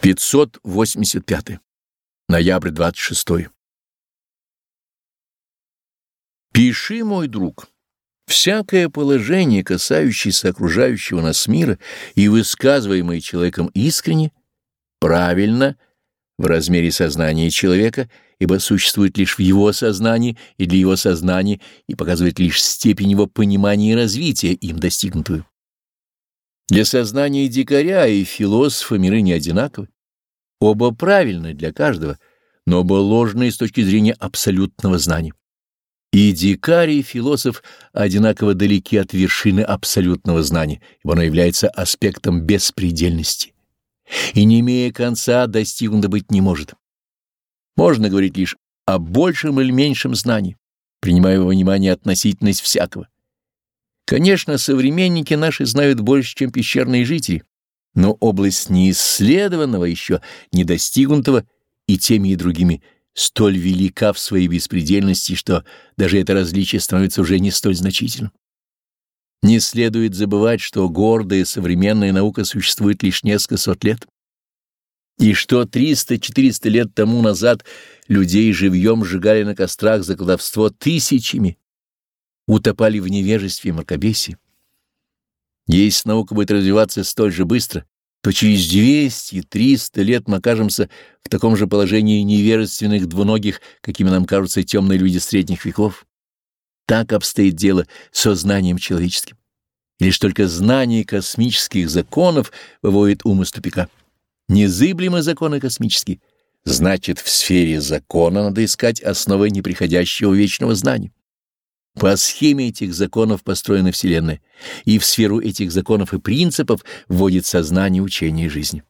585. Ноябрь 26. Пиши, мой друг, всякое положение, касающееся окружающего нас мира и высказываемое человеком искренне, правильно в размере сознания человека, ибо существует лишь в его сознании и для его сознания и показывает лишь степень его понимания и развития, им достигнутую. Для сознания дикаря и философа миры не одинаковы. Оба правильны для каждого, но оба ложны с точки зрения абсолютного знания. И дикарь, и философ одинаково далеки от вершины абсолютного знания, ибо оно является аспектом беспредельности. И не имея конца, достигнуто быть не может. Можно говорить лишь о большем или меньшем знании, принимая во внимание относительность всякого. Конечно, современники наши знают больше, чем пещерные жители, но область неисследованного, еще не достигнутого и теми и другими, столь велика в своей беспредельности, что даже это различие становится уже не столь значительным. Не следует забывать, что гордая современная наука существует лишь несколько сот лет, и что 300-400 лет тому назад людей живьем сжигали на кострах за колдовство тысячами, утопали в невежестве и мракобесии. Если наука будет развиваться столь же быстро, то через 200-300 лет мы окажемся в таком же положении невежественных двуногих, какими нам кажутся темные люди средних веков. Так обстоит дело со знанием человеческим. И лишь только знание космических законов выводит ум из тупика. Незыблемы законы космические. Значит, в сфере закона надо искать основы неприходящего вечного знания. По схеме этих законов построена Вселенная, и в сферу этих законов и принципов вводит сознание учения жизни.